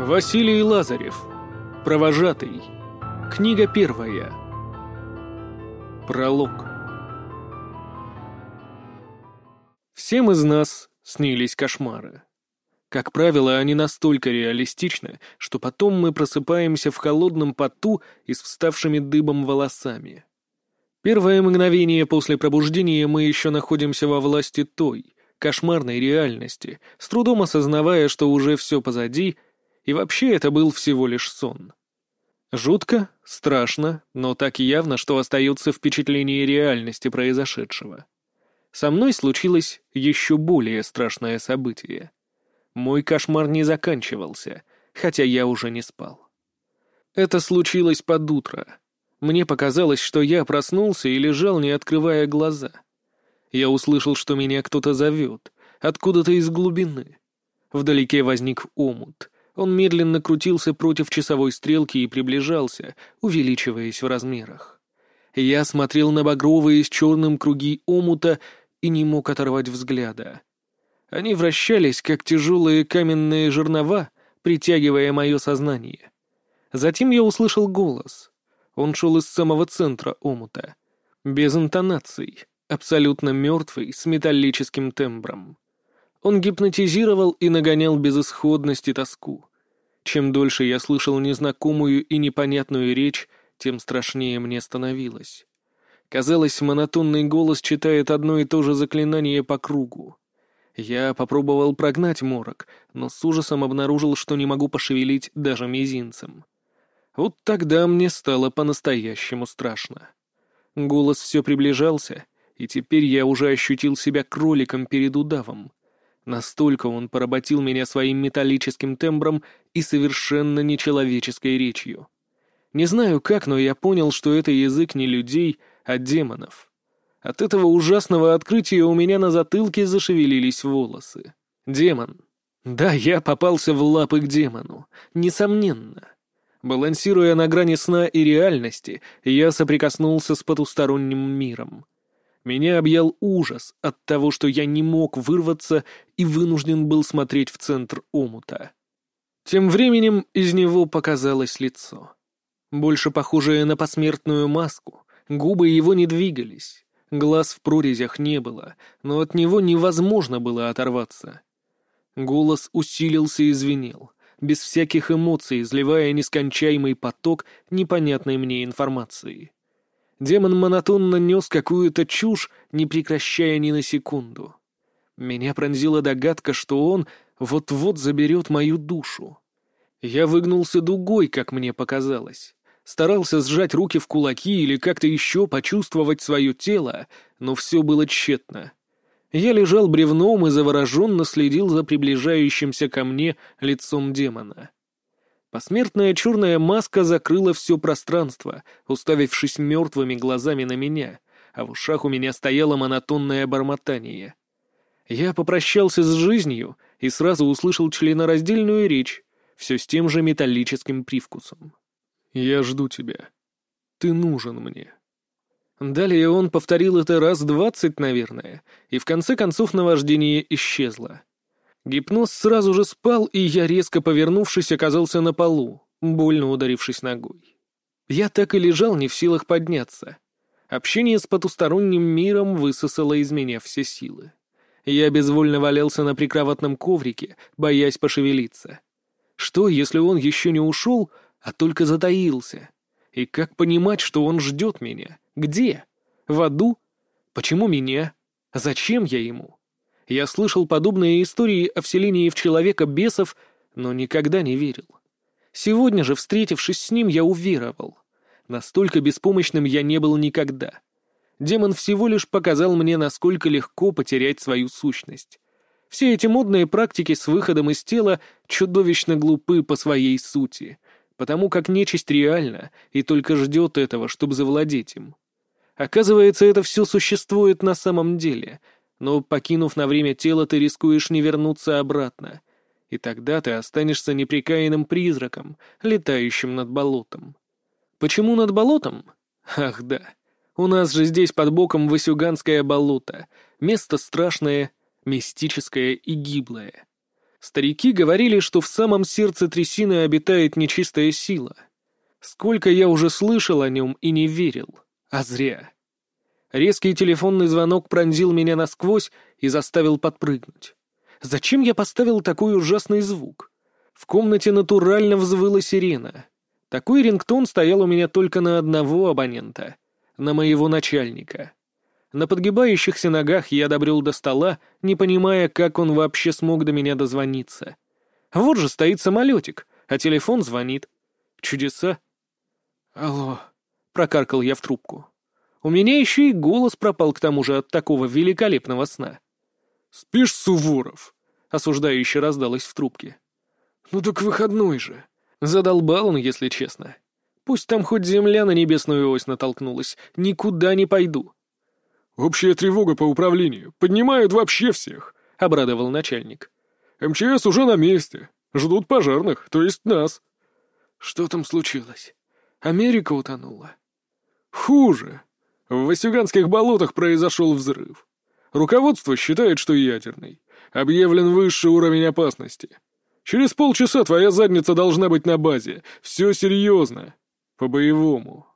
Василий Лазарев. Провожатый. Книга первая. Пролог. Всем из нас снились кошмары. Как правило, они настолько реалистичны, что потом мы просыпаемся в холодном поту и с вставшими дыбом волосами. Первое мгновение после пробуждения мы еще находимся во власти той, кошмарной реальности, с трудом осознавая, что уже все позади — и вообще это был всего лишь сон. Жутко, страшно, но так явно, что остается впечатление реальности произошедшего. Со мной случилось еще более страшное событие. Мой кошмар не заканчивался, хотя я уже не спал. Это случилось под утро. Мне показалось, что я проснулся и лежал, не открывая глаза. Я услышал, что меня кто-то зовет, откуда-то из глубины. Вдалеке возник омут — он медленно крутился против часовой стрелки и приближался, увеличиваясь в размерах. Я смотрел на багровые с черным круги омута и не мог оторвать взгляда. Они вращались, как тяжелые каменные жернова, притягивая мое сознание. Затем я услышал голос. Он шел из самого центра омута. Без интонаций, абсолютно мертвый, с металлическим тембром. Он гипнотизировал и нагонял безысходность и тоску. Чем дольше я слышал незнакомую и непонятную речь, тем страшнее мне становилось. Казалось, монотонный голос читает одно и то же заклинание по кругу. Я попробовал прогнать морок, но с ужасом обнаружил, что не могу пошевелить даже мизинцем. Вот тогда мне стало по-настоящему страшно. Голос все приближался, и теперь я уже ощутил себя кроликом перед удавом. Настолько он поработил меня своим металлическим тембром и совершенно нечеловеческой речью. Не знаю как, но я понял, что это язык не людей, а демонов. От этого ужасного открытия у меня на затылке зашевелились волосы. Демон. Да, я попался в лапы к демону. Несомненно. Балансируя на грани сна и реальности, я соприкоснулся с потусторонним миром. Меня объял ужас от того, что я не мог вырваться и вынужден был смотреть в центр омута. Тем временем из него показалось лицо. Больше похожее на посмертную маску, губы его не двигались, глаз в прорезях не было, но от него невозможно было оторваться. Голос усилился и звенел, без всяких эмоций, изливая нескончаемый поток непонятной мне информации. Демон монотонно нес какую-то чушь, не прекращая ни на секунду. Меня пронзила догадка, что он вот-вот заберет мою душу. Я выгнулся дугой, как мне показалось. Старался сжать руки в кулаки или как-то еще почувствовать свое тело, но все было тщетно. Я лежал бревном и завороженно следил за приближающимся ко мне лицом демона. Посмертная черная маска закрыла все пространство, уставившись мертвыми глазами на меня, а в ушах у меня стояло монотонное бормотание. Я попрощался с жизнью и сразу услышал членораздельную речь, все с тем же металлическим привкусом. «Я жду тебя. Ты нужен мне». Далее он повторил это раз двадцать, наверное, и в конце концов наваждение исчезло. Гипноз сразу же спал, и я, резко повернувшись, оказался на полу, больно ударившись ногой. Я так и лежал, не в силах подняться. Общение с потусторонним миром высосало из меня все силы. Я безвольно валялся на прикроватном коврике, боясь пошевелиться. Что, если он еще не ушел, а только затаился? И как понимать, что он ждет меня? Где? В аду? Почему меня? Зачем я ему? Я слышал подобные истории о вселении в человека бесов, но никогда не верил. Сегодня же, встретившись с ним, я уверовал. Настолько беспомощным я не был никогда. Демон всего лишь показал мне, насколько легко потерять свою сущность. Все эти модные практики с выходом из тела чудовищно глупы по своей сути, потому как нечисть реальна и только ждет этого, чтобы завладеть им. Оказывается, это все существует на самом деле — но, покинув на время тело, ты рискуешь не вернуться обратно. И тогда ты останешься неприкаянным призраком, летающим над болотом. Почему над болотом? Ах да, у нас же здесь под боком Васюганское болото, место страшное, мистическое и гиблое. Старики говорили, что в самом сердце трясины обитает нечистая сила. Сколько я уже слышал о нем и не верил, а зря. Резкий телефонный звонок пронзил меня насквозь и заставил подпрыгнуть. Зачем я поставил такой ужасный звук? В комнате натурально взвыла сирена. Такой рингтон стоял у меня только на одного абонента, на моего начальника. На подгибающихся ногах я добрел до стола, не понимая, как он вообще смог до меня дозвониться. Вот же стоит самолетик, а телефон звонит. Чудеса. «Алло», — прокаркал я в трубку. У меня еще и голос пропал к тому же от такого великолепного сна. «Спишь, Суворов?» — осуждающе раздалось в трубке. «Ну так выходной же». Задолбал он, если честно. Пусть там хоть земля на небесную ось натолкнулась, никуда не пойду. «Общая тревога по управлению. Поднимают вообще всех», — обрадовал начальник. «МЧС уже на месте. Ждут пожарных, то есть нас». «Что там случилось? Америка утонула?» «Хуже. В Васюганских болотах произошел взрыв. Руководство считает, что ядерный. Объявлен высший уровень опасности. Через полчаса твоя задница должна быть на базе. Все серьезно. По-боевому».